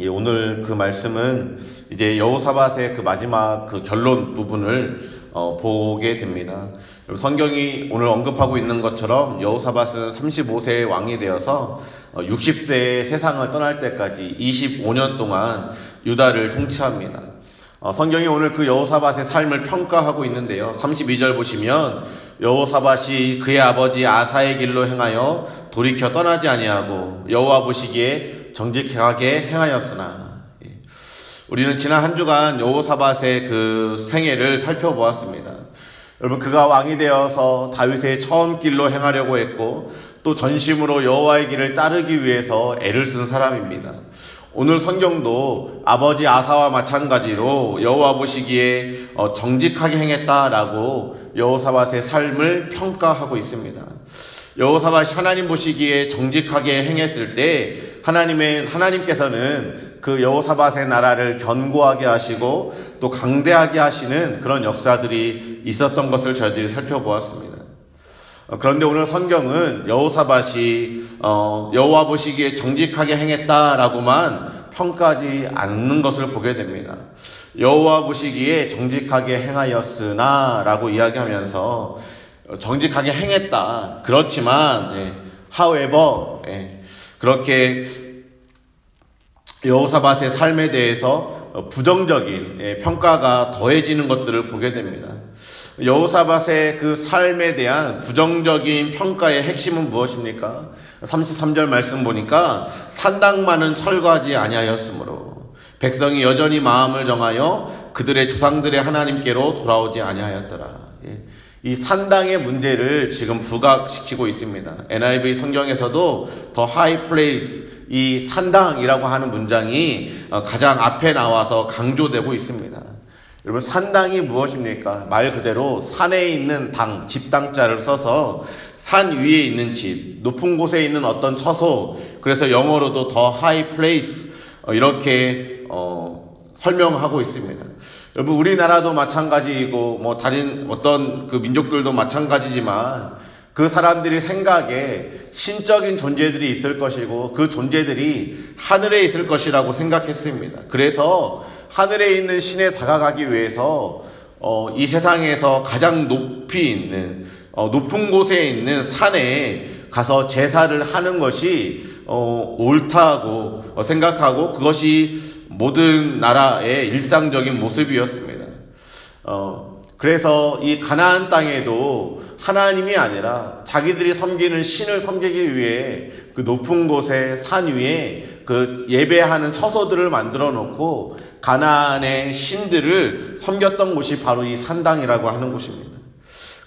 예, 오늘 그 말씀은 이제 여호사밧의 그 마지막 그 결론 부분을 어, 보게 됩니다. 성경이 오늘 언급하고 있는 것처럼 여호사밧은 35세의 왕이 되어서 60세의 어, 세상을 떠날 때까지 25년 동안 유다를 통치합니다. 어, 성경이 오늘 그 여호사밧의 삶을 평가하고 있는데요. 32절 보시면 여호사밧이 그의 아버지 아사의 길로 행하여 돌이켜 떠나지 아니하고 여호와 보시기에 정직하게 행하였으나 예. 우리는 지난 한 주간 여호사밧의 그 생애를 살펴보았습니다. 여러분 그가 왕이 되어서 다윗의 처음 길로 행하려고 했고 또 전심으로 여호와의 길을 따르기 위해서 애를 쓴 사람입니다. 오늘 성경도 아버지 아사와 마찬가지로 여호와 보시기에 어, 정직하게 행했다라고 여호사밧의 삶을 평가하고 있습니다. 여호사밧이 하나님 보시기에 정직하게 행했을 때 하나님의 하나님께서는 그 여호사밧의 나라를 견고하게 하시고 또 강대하게 하시는 그런 역사들이 있었던 것을 저희들이 살펴보았습니다. 어, 그런데 오늘 성경은 여호사밧이 어, 여호와 보시기에 정직하게 행했다라고만 평가하지 않는 것을 보게 됩니다. 여호와 보시기에 정직하게 행하였으나라고 이야기하면서 정직하게 행했다. 그렇지만 예, however 예, 그렇게 여호사밧의 삶에 대해서 부정적인 예, 평가가 더해지는 것들을 보게 됩니다. 여호사밧의 그 삶에 대한 부정적인 평가의 핵심은 무엇입니까? 33절 말씀 보니까 산당만은 철거하지 아니하였으므로 백성이 여전히 마음을 정하여 그들의 조상들의 하나님께로 돌아오지 아니하였더라. 예. 이 산당의 문제를 지금 부각시키고 있습니다. NIV 성경에서도 the high place 이 산당이라고 하는 문장이 어, 가장 앞에 나와서 강조되고 있습니다. 여러분 산당이 무엇입니까? 말 그대로 산에 있는 당, 집당자를 써서 산 위에 있는 집, 높은 곳에 있는 어떤 처소, 그래서 영어로도 the high place 이렇게 어, 설명하고 있습니다. 여러분 우리나라도 마찬가지이고 뭐 다른 어떤 그 민족들도 마찬가지지만 그 사람들이 생각에 신적인 존재들이 있을 것이고 그 존재들이 하늘에 있을 것이라고 생각했습니다. 그래서 하늘에 있는 신에 다가가기 위해서 어, 이 세상에서 가장 높이 있는 어, 높은 곳에 있는 산에 가서 제사를 하는 것이 어, 옳다고 생각하고 그것이 모든 나라의 일상적인 모습이었습니다. 어, 그래서 이 가나안 땅에도 하나님이 아니라 자기들이 섬기는 신을 섬기기 위해 그 높은 곳에 산 위에 그 예배하는 처소들을 만들어 놓고 가나안의 신들을 섬겼던 곳이 바로 이 산당이라고 하는 곳입니다.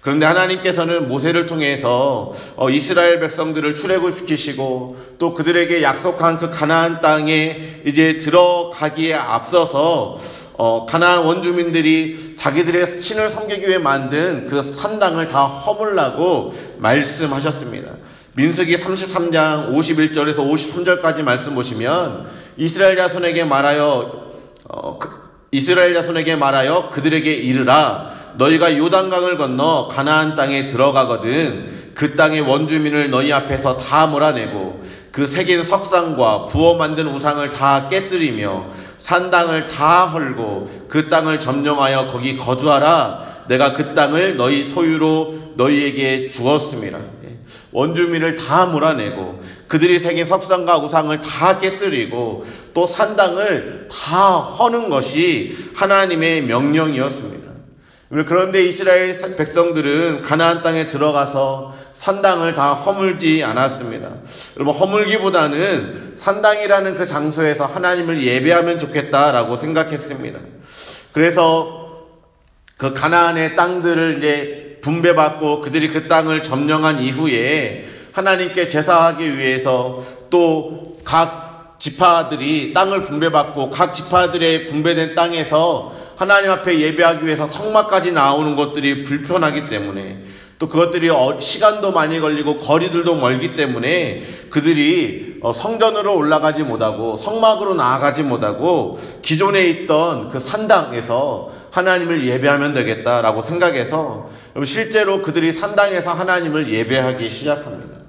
그런데 하나님께서는 모세를 통해서 어, 이스라엘 백성들을 출애굽시키시고 또 그들에게 약속한 그 가나안 땅에 이제 들어가기에 앞서서 어, 가나안 원주민들이 자기들의 신을 섬기기 위해 만든 그 산당을 다 허물라고 말씀하셨습니다. 민수기 33장 51절에서 53절까지 말씀 보시면 이스라엘 자손에게 말하여 어, 그, 이스라엘 자손에게 말하여 그들에게 이르라 너희가 요단강을 건너 가나안 땅에 들어가거든 그 땅의 원주민을 너희 앞에서 다 몰아내고 그 새긴 석상과 부어 만든 우상을 다 깨뜨리며 산당을 다 헐고 그 땅을 점령하여 거기 거주하라 내가 그 땅을 너희 소유로 너희에게 주었습니다. 예. 원주민을 다 몰아내고 그들이 새긴 석상과 우상을 다 깨뜨리고 또 산당을 다 허는 것이 하나님의 명령이었습니다. 그런데 이스라엘 백성들은 가나안 땅에 들어가서 산당을 다 허물지 않았습니다. 여러분 허물기보다는 산당이라는 그 장소에서 하나님을 예배하면 좋겠다라고 생각했습니다. 그래서 그 가나안의 땅들을 이제 분배받고 그들이 그 땅을 점령한 이후에 하나님께 제사하기 위해서 또 각 지파들이 땅을 분배받고 각 지파들의 분배된 땅에서 하나님 앞에 예배하기 위해서 성막까지 나오는 것들이 불편하기 때문에 또 그것들이 어, 시간도 많이 걸리고 거리들도 멀기 때문에 그들이 어, 성전으로 올라가지 못하고 성막으로 나아가지 못하고 기존에 있던 그 산당에서 하나님을 예배하면 되겠다라고 생각해서 실제로 그들이 산당에서 하나님을 예배하기 시작합니다.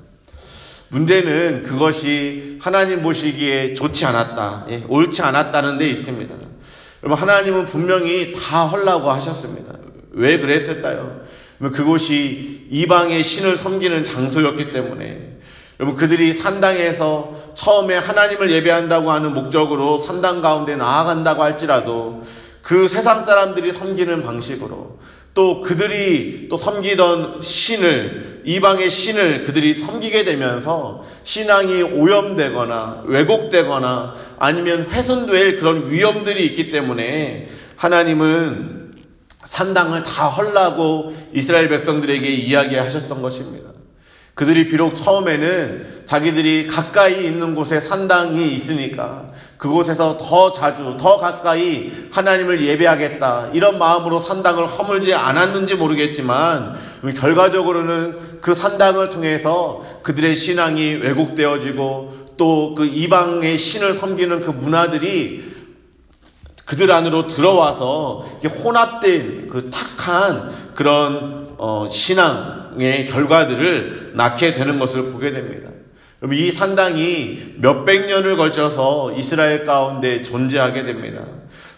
문제는 그것이 하나님 보시기에 좋지 않았다, 예, 옳지 않았다는 데 있습니다. 여러분, 하나님은 분명히 다 헐라고 하셨습니다. 왜 그랬을까요? 그곳이 이방의 신을 섬기는 장소였기 때문에 여러분 그들이 산당에서 처음에 하나님을 예배한다고 하는 목적으로 산당 가운데 나아간다고 할지라도 그 세상 사람들이 섬기는 방식으로 또 그들이 또 섬기던 신을 이방의 신을 그들이 섬기게 되면서 신앙이 오염되거나 왜곡되거나 아니면 훼손될 그런 위험들이 있기 때문에 하나님은 산당을 다 헐라고 이스라엘 백성들에게 이야기하셨던 것입니다. 그들이 비록 처음에는 자기들이 가까이 있는 곳에 산당이 있으니까 그곳에서 더 자주, 더 가까이 하나님을 예배하겠다. 이런 마음으로 산당을 허물지 않았는지 모르겠지만 결과적으로는 그 산당을 통해서 그들의 신앙이 왜곡되어지고 또 그 이방의 신을 섬기는 그 문화들이 그들 안으로 들어와서 혼합된 그 탁한 그런 어, 신앙의 결과들을 낳게 되는 것을 보게 됩니다. 이 산당이 몇백 년을 걸쳐서 이스라엘 가운데 존재하게 됩니다.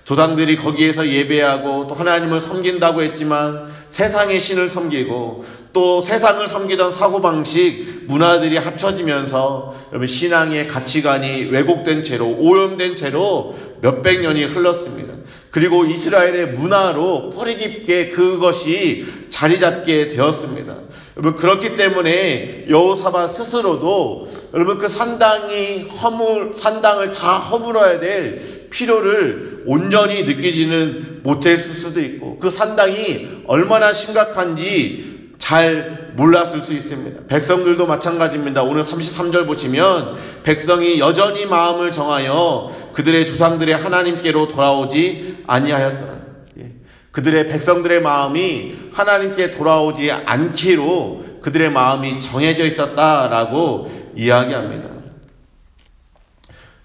조상들이 거기에서 예배하고 또 하나님을 섬긴다고 했지만 세상의 신을 섬기고 또 세상을 섬기던 사고방식, 문화들이 합쳐지면서 여러분 신앙의 가치관이 왜곡된 채로, 오염된 채로 몇백 년이 흘렀습니다. 그리고 이스라엘의 문화로 뿌리 깊게 그것이 자리 잡게 되었습니다. 여러분 그렇기 때문에 여호사바 스스로도 여러분 그 산당이 허물 산당을 다 허물어야 될 필요를 온전히 느끼지는 못했을 수도 있고 그 산당이 얼마나 심각한지 잘 몰랐을 수 있습니다. 백성들도 마찬가지입니다. 오늘 33절 보시면 백성이 여전히 마음을 정하여 그들의 조상들의 하나님께로 돌아오지 아니하였더라. 예. 그들의 백성들의 마음이 하나님께 돌아오지 않기로 그들의 마음이 정해져 있었다라고 이야기합니다.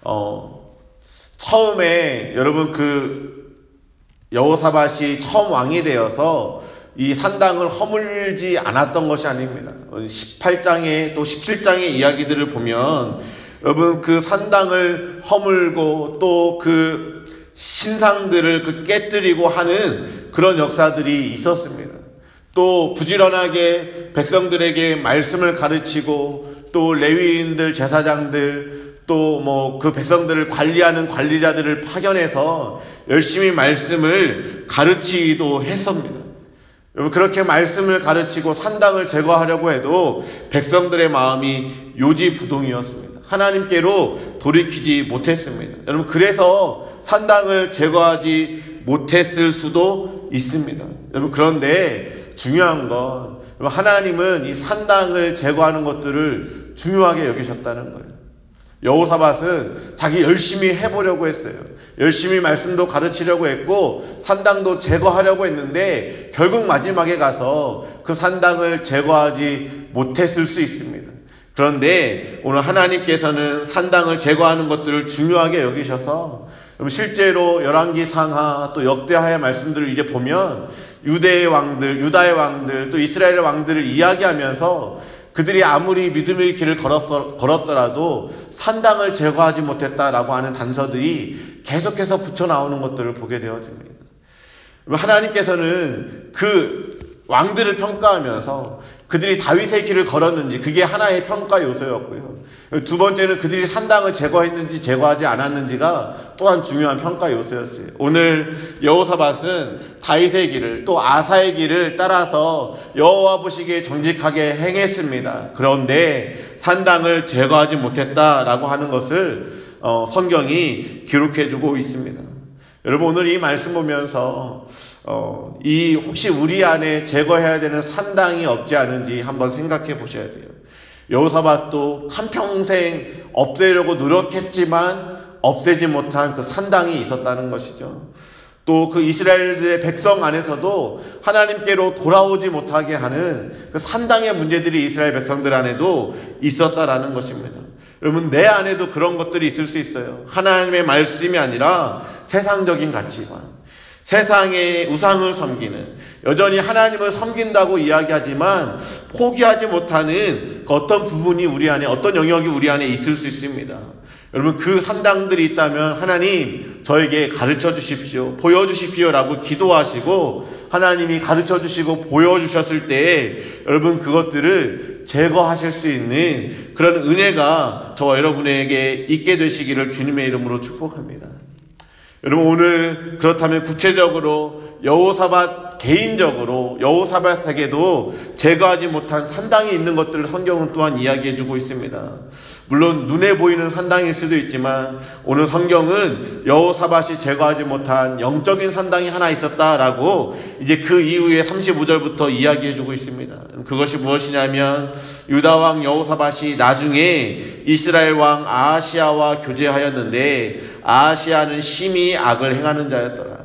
어, 처음에 여러분 그 여호사밭이 처음 왕이 되어서 이 산당을 허물지 않았던 것이 아닙니다. 18장에 또 17장의 이야기들을 보면 여러분 그 산당을 허물고 또 그 신상들을 그 깨뜨리고 하는 그런 역사들이 있었습니다. 또 부지런하게 백성들에게 말씀을 가르치고 또 레위인들 제사장들 또 뭐 그 백성들을 관리하는 관리자들을 파견해서 열심히 말씀을 가르치기도 했습니다. 그렇게 말씀을 가르치고 산당을 제거하려고 해도 백성들의 마음이 요지부동이었습니다. 하나님께로 돌이키지 못했습니다. 여러분, 그래서 산당을 제거하지 못했을 수도 있습니다. 여러분, 그런데 중요한 건 하나님은 이 산당을 제거하는 것들을 중요하게 여기셨다는 거예요. 여호사밧은 자기 열심히 해보려고 했어요. 열심히 말씀도 가르치려고 했고 산당도 제거하려고 했는데 결국 마지막에 가서 그 산당을 제거하지 못했을 수 있습니다. 그런데 오늘 하나님께서는 산당을 제거하는 것들을 중요하게 여기셔서 실제로 열왕기 상하 또 역대하의 말씀들을 이제 보면 유대의 왕들, 유다의 왕들, 또 이스라엘의 왕들을 이야기하면서 그들이 아무리 믿음의 길을 걸었더라도 산당을 제거하지 못했다라고 하는 단서들이 계속해서 붙여 나오는 것들을 보게 되어집니다. 하나님께서는 그 왕들을 평가하면서 그들이 다윗의 길을 걸었는지 그게 하나의 평가 요소였고요. 두 번째는 그들이 산당을 제거했는지 제거하지 않았는지가 또한 중요한 평가 요소였어요. 오늘 여호사밧은 다윗의 길을 또 아사의 길을 따라서 여호와 보시기에 정직하게 행했습니다. 그런데 산당을 제거하지 못했다라고 하는 것을 어, 성경이 기록해주고 있습니다. 여러분 오늘 이 말씀 보면서 어, 이 혹시 우리 안에 제거해야 되는 산당이 없지 않은지 한번 생각해 보셔야 돼요. 여호사밧도 한평생 없애려고 노력했지만 없애지 못한 그 산당이 있었다는 것이죠. 또 그 이스라엘들의 백성 안에서도 하나님께로 돌아오지 못하게 하는 그 산당의 문제들이 이스라엘 백성들 안에도 있었다라는 것입니다. 여러분, 내 안에도 그런 것들이 있을 수 있어요. 하나님의 말씀이 아니라 세상적인 가치관. 세상의 우상을 섬기는 여전히 하나님을 섬긴다고 이야기하지만 포기하지 못하는 그 어떤 부분이 우리 안에 어떤 영역이 우리 안에 있을 수 있습니다. 여러분 그 산당들이 있다면 하나님 저에게 가르쳐 주십시오. 보여 주십시오라고 기도하시고 하나님이 가르쳐 주시고 보여 주셨을 때 여러분 그것들을 제거하실 수 있는 그런 은혜가 저와 여러분에게 있게 되시기를 주님의 이름으로 축복합니다. 여러분 오늘 그렇다면 구체적으로 여호사밧 개인적으로 여호사밧에게도 제거하지 못한 산당이 있는 것들을 성경은 또한 이야기해 주고 있습니다. 물론 눈에 보이는 산당일 수도 있지만 오늘 성경은 여호사밧이 제거하지 못한 영적인 산당이 하나 있었다라고 이제 그 이후에 35절부터 이야기해 주고 있습니다. 그것이 무엇이냐면 유다 왕 여호사밧이 나중에 이스라엘 왕 아하시아와 교제하였는데 아하시아는 심히 악을 행하는 자였더라.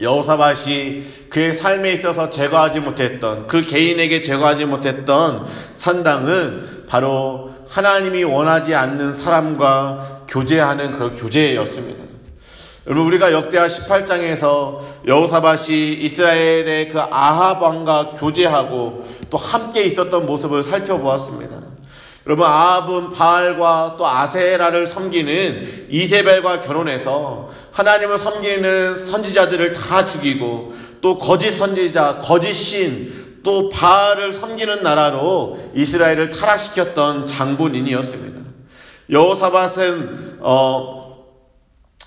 여호사밧이 그의 삶에 있어서 제거하지 못했던 그 개인에게 제거하지 못했던 산당은 바로 하나님이 원하지 않는 사람과 교제하는 그 교제였습니다. 여러분 우리가 역대하 18장에서 여호사밧이 이스라엘의 그 아합 왕과 교제하고 또 함께 있었던 모습을 살펴보았습니다. 여러분 아합은 바알과 또 아세라를 섬기는 이세벨과 결혼해서 하나님을 섬기는 선지자들을 다 죽이고 또 거짓 선지자, 거짓 신, 또 바알을 섬기는 나라로 이스라엘을 타락시켰던 장본인이었습니다. 여호사밧은 어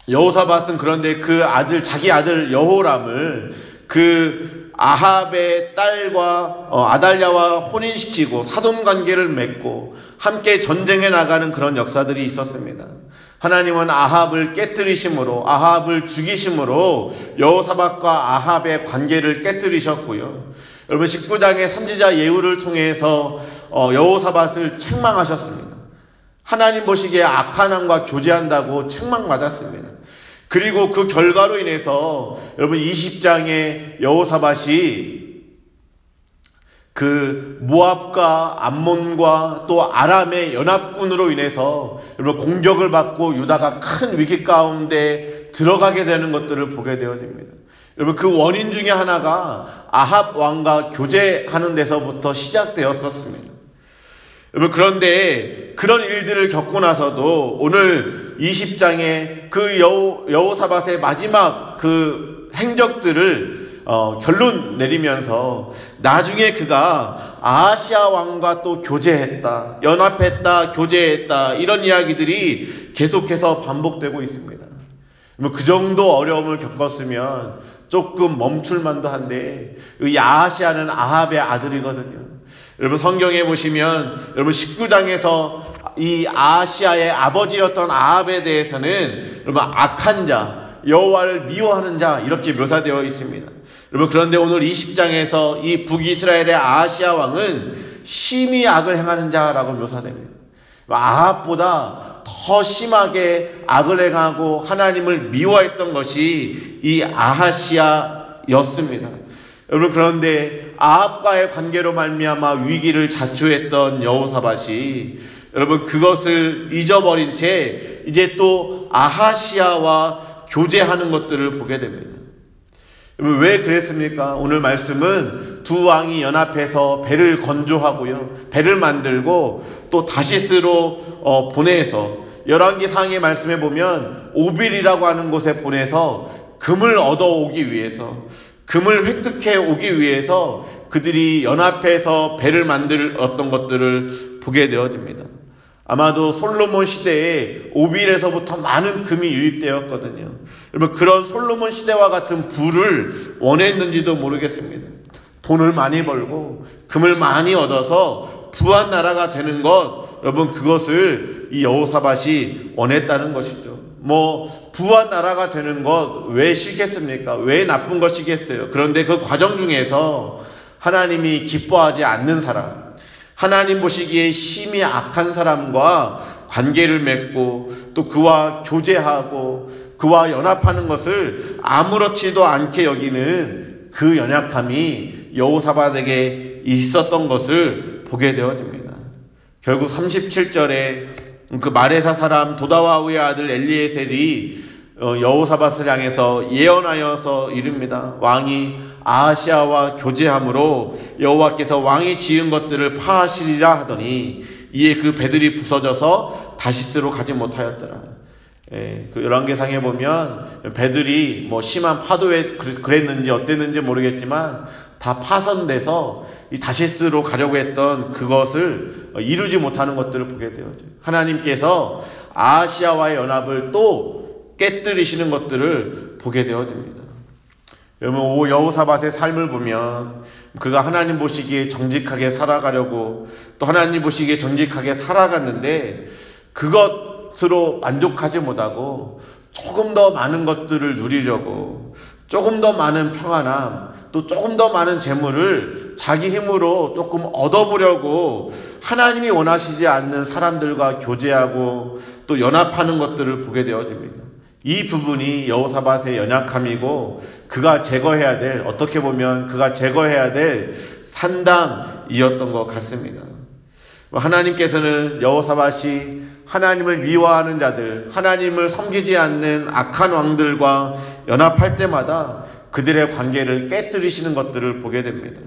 여호사밧은 그런데 그 아들 자기 아들 여호람을 그 아합의 딸과 어, 아달랴와 혼인시키고 사돈 관계를 맺고 함께 전쟁에 나가는 그런 역사들이 있었습니다. 하나님은 아합을 깨뜨리심으로 아합을 죽이심으로 여호사밧과 아합의 관계를 깨뜨리셨고요. 여러분 19장의 선지자 예후를 통해서 어, 여호사밧을 책망하셨습니다. 하나님 보시기에 악한 왕과 교제한다고 책망받았습니다. 그리고 그 결과로 인해서 여러분 20장의 여호사밧이 그 모압과 암몬과 또 아람의 연합군으로 인해서 여러분 공격을 받고 유다가 큰 위기 가운데 들어가게 되는 것들을 보게 되어집니다. 여러분 그 원인 중에 하나가 아합 왕과 교제하는 데서부터 시작되었었습니다. 여러분 그런데 그런 일들을 겪고 나서도 오늘 20장에 그 여호 여호사밧의 마지막 그 행적들을 어, 결론 내리면서 나중에 그가 아시아 왕과 또 교제했다, 연합했다, 교제했다 이런 이야기들이 계속해서 반복되고 있습니다. 뭐그 정도 어려움을 겪었으면 조금 멈출만도 한데 이 아시아는 아합의 아들이거든요. 여러분 성경에 보시면 여러분 19장에서 이 아시아의 아버지였던 아합에 대해서는 여러분 악한 자, 여호와를 미워하는 자 이렇게 묘사되어 있습니다. 여러분 그런데 오늘 20장에서 이 북이스라엘의 아시아 왕은 심히 악을 행하는 자라고 묘사됩니다. 아합보다 더 심하게 악을 행하고 하나님을 미워했던 것이 이 아하시아였습니다. 여러분 그런데 아합과의 관계로 말미암아 위기를 자초했던 여호사밭이 여러분 그것을 잊어버린 채 이제 또 아하시아와 교제하는 것들을 보게 됩니다. 왜 그랬습니까? 오늘 말씀은 두 왕이 연합해서 배를 건조하고요. 배를 만들고 또 다시스로 어, 보내서 열왕기 상의 말씀에 보면 오빌이라고 하는 곳에 보내서 금을 얻어오기 위해서 금을 획득해 오기 위해서 그들이 연합해서 배를 만들었던 것들을 보게 되어집니다. 아마도 솔로몬 시대에 오빌에서부터 많은 금이 유입되었거든요. 여러분 그런 솔로몬 시대와 같은 부를 원했는지도 모르겠습니다. 돈을 많이 벌고 금을 많이 얻어서 부한 나라가 되는 것 여러분 그것을 이 여호사밭이 원했다는 것이죠. 뭐 부한 나라가 되는 것 왜 싫겠습니까? 왜 나쁜 것이겠어요? 그런데 그 과정 중에서 하나님이 기뻐하지 않는 사람, 하나님 보시기에 심히 악한 사람과 관계를 맺고 또 그와 교제하고 그와 연합하는 것을 아무렇지도 않게 여기는 그 연약함이 여호사밧에게 있었던 것을 보게 되어집니다. 결국 37절에 그 마레사 사람 도다와우의 아들 엘리에셀이 어, 여호사밧을 향해서 예언하여서 이릅니다. 왕이 아시아와 교제함으로 여호와께서 왕이 지은 것들을 파하시리라 하더니 이에 그 배들이 부서져서 다시스로 가지 못하였더라. 예, 그 열왕계상에 보면 배들이 뭐 심한 파도에 그랬는지 어땠는지 모르겠지만 다 파손돼서 이 다시스로 가려고 했던 그것을 이루지 못하는 것들을 보게 되어요. 하나님께서 아시아와의 연합을 또 깨뜨리시는 것들을 보게 되어집니다. 여러분 오 여호사밧의 삶을 보면 그가 하나님 보시기에 정직하게 살아가려고 또 하나님 보시기에 정직하게 살아갔는데 그것으로 만족하지 못하고 조금 더 많은 것들을 누리려고 조금 더 많은 평안함 또 조금 더 많은 재물을 자기 힘으로 조금 얻어보려고 하나님이 원하시지 않는 사람들과 교제하고 또 연합하는 것들을 보게 되어집니다. 이 부분이 여호사밧의 연약함이고 그가 제거해야 될 어떻게 보면 그가 제거해야 될 산당이었던 것 같습니다. 하나님께서는 여호사밧이 하나님을 미워하는 자들, 하나님을 섬기지 않는 악한 왕들과 연합할 때마다 그들의 관계를 깨뜨리시는 것들을 보게 됩니다.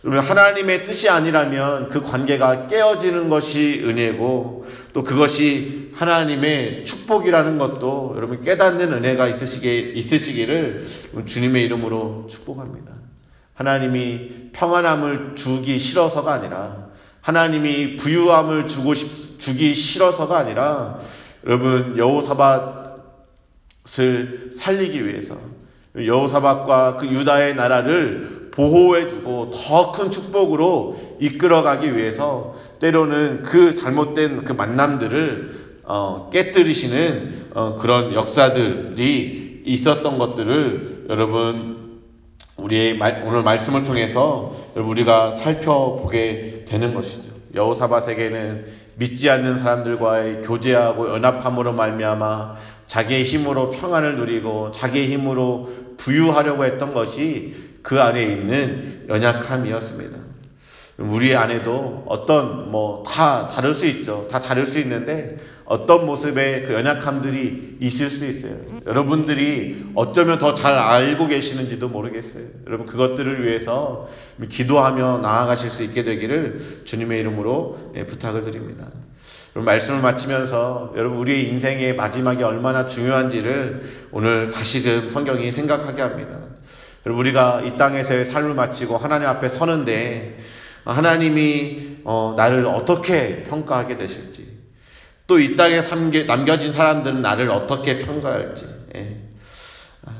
그러면 하나님의 뜻이 아니라면 그 관계가 깨어지는 것이 은혜고 또 그것이 하나님의 축복이라는 것도 여러분 깨닫는 은혜가 있으시기, 있으시기를 주님의 이름으로 축복합니다. 하나님이 평안함을 주기 싫어서가 아니라 하나님이 부유함을 주고 싶, 주기 싫어서가 아니라 여러분 여호사밧을 살리기 위해서 여호사밧과 그 유다의 나라를 보호해주고 더 큰 축복으로 이끌어가기 위해서 때로는 그 잘못된 그 만남들을 어, 깨뜨리시는 어, 그런 역사들이 있었던 것들을 여러분 우리의 말, 오늘 말씀을 통해서 우리가 살펴보게 되는 것이죠. 여호사밧에게는 믿지 않는 사람들과의 교제하고 연합함으로 말미암아 자기의 힘으로 평안을 누리고 자기의 힘으로 부유하려고 했던 것이 그 안에 있는 연약함이었습니다. 우리 안에도 어떤 뭐 다 다를 수 있죠. 다 다를 수 있는데 어떤 모습의 그 연약함들이 있을 수 있어요. 여러분들이 어쩌면 더 잘 알고 계시는지도 모르겠어요. 여러분 그것들을 위해서 기도하며 나아가실 수 있게 되기를 주님의 이름으로 예, 부탁을 드립니다. 말씀을 마치면서 여러분 우리의 인생의 마지막이 얼마나 중요한지를 오늘 다시금 성경이 생각하게 합니다. 여러분 우리가 이 땅에서의 삶을 마치고 하나님 앞에 서는데 하나님이 어, 나를 어떻게 평가하게 되실지 또 이 땅에 남겨진 사람들은 나를 어떻게 평가할지 예.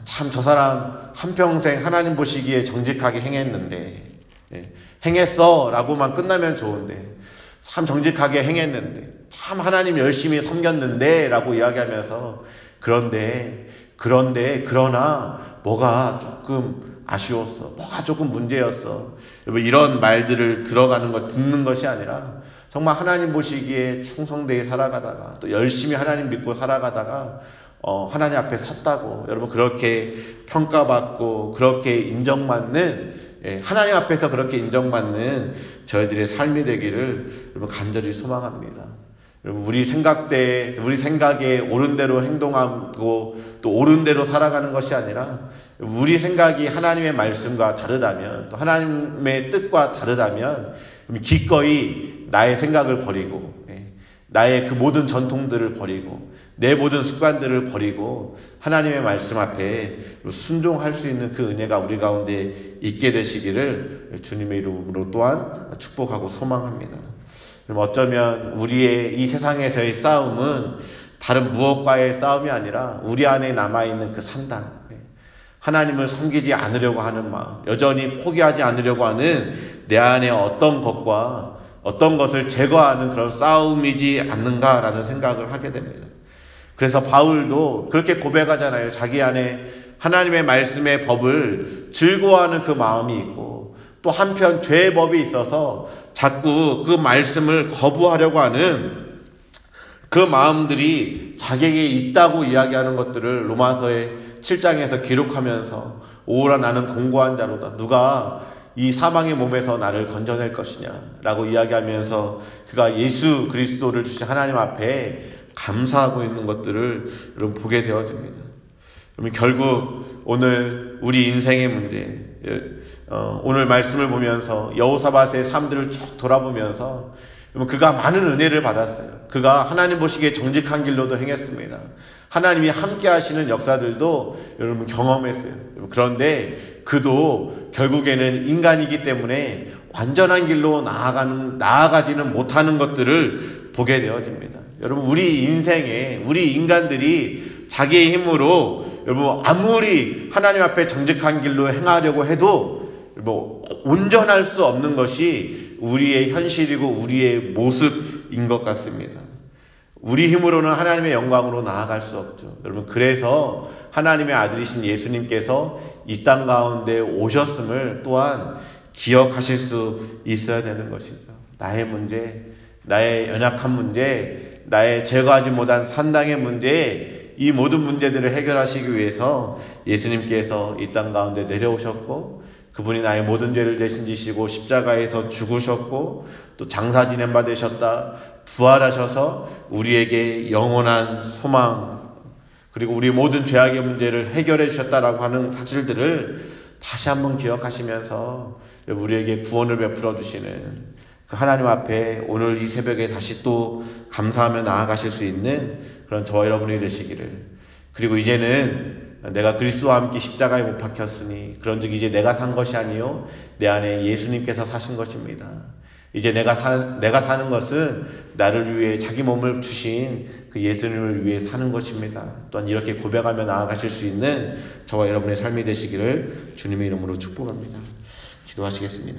참저 사람 한평생 하나님 보시기에 정직하게 행했는데 예. 행했어 라고만 끝나면 좋은데 참 정직하게 행했는데 참 하나님 열심히 섬겼는데 라고 이야기하면서 그런데 그런데 그러나 뭐가 조금 아쉬웠어. 뭐가 조금 문제였어. 여러분 이런 말들을 들어가는 것 듣는 것이 아니라 정말 하나님 보시기에 충성되게 살아가다가 또 열심히 하나님 믿고 살아가다가 어, 하나님 앞에 섰다고 여러분 그렇게 평가받고 그렇게 인정받는 예, 하나님 앞에서 그렇게 인정받는 저희들의 삶이 되기를 여러분 간절히 소망합니다. 여러분 우리 생각대 우리 생각에 옳은 대로 행동하고 또 옳은 대로 살아가는 것이 아니라 우리 생각이 하나님의 말씀과 다르다면 또 하나님의 뜻과 다르다면 기꺼이 나의 생각을 버리고 예, 나의 그 모든 전통들을 버리고 내 모든 습관들을 버리고 하나님의 말씀 앞에 순종할 수 있는 그 은혜가 우리 가운데 있게 되시기를 주님의 이름으로 또한 축복하고 소망합니다. 어쩌면 우리의 이 세상에서의 싸움은 다른 무엇과의 싸움이 아니라 우리 안에 남아있는 그 산당, 하나님을 섬기지 않으려고 하는 마음, 여전히 포기하지 않으려고 하는 내 안에 어떤 것과 어떤 것을 제거하는 그런 싸움이지 않는가라는 생각을 하게 됩니다. 그래서 바울도 그렇게 고백하잖아요. 자기 안에 하나님의 말씀의 법을 즐거워하는 그 마음이 있고 또 한편 죄의 법이 있어서 자꾸 그 말씀을 거부하려고 하는 그 마음들이 자기에게 있다고 이야기하는 것들을 로마서의 7장에서 기록하면서 오라 나는 공고한 자로다. 누가 이 사망의 몸에서 나를 건져낼 것이냐 라고 이야기하면서 그가 예수 그리스도를 주신 하나님 앞에 감사하고 있는 것들을 여러분 보게 되어집니다. 그러면 결국 오늘 우리 인생의 문제, 어, 오늘 말씀을 보면서 여호사밧의 삶들을 쭉 돌아보면서 그가 많은 은혜를 받았어요. 그가 하나님 보시기에 정직한 길로도 행했습니다. 하나님이 함께 하시는 역사들도 여러분 경험했어요. 그런데 그도 결국에는 인간이기 때문에 완전한 길로 나아가는, 나아가지는 못하는 것들을 보게 되어집니다. 여러분, 우리 인생에, 우리 인간들이 자기의 힘으로 여러분, 아무리 하나님 앞에 정직한 길로 행하려고 해도 뭐 온전할 수 없는 것이 우리의 현실이고 우리의 모습인 것 같습니다. 우리 힘으로는 하나님의 영광으로 나아갈 수 없죠. 여러분, 그래서 하나님의 아들이신 예수님께서 이 땅 가운데 오셨음을 또한 기억하실 수 있어야 되는 것이죠. 나의 문제, 나의 연약한 문제, 나의 제거하지 못한 산당의 문제, 이 모든 문제들을 해결하시기 위해서 예수님께서 이 땅 가운데 내려오셨고, 그분이 나의 모든 죄를 대신 지시고 십자가에서 죽으셨고 또 장사 지냄 받으셨다 부활하셔서 우리에게 영원한 소망 그리고 우리 모든 죄악의 문제를 해결해 주셨다라고 하는 사실들을 다시 한번 기억하시면서 우리에게 구원을 베풀어 주시는 그 하나님 앞에 오늘 이 새벽에 다시 또 감사하며 나아가실 수 있는 그런 저와 여러분이 되시기를 그리고 이제는 내가 그리스도와 함께 십자가에 못 박혔으니 그런즉 이제 내가 산 것이 아니요 내 안에 예수님께서 사신 것입니다. 이제 내가 사, 내가 사는 것은 나를 위해 자기 몸을 주신 그 예수님을 위해 사는 것입니다. 또한 이렇게 고백하며 나아가실 수 있는 저와 여러분의 삶이 되시기를 주님의 이름으로 축복합니다. 기도하시겠습니다.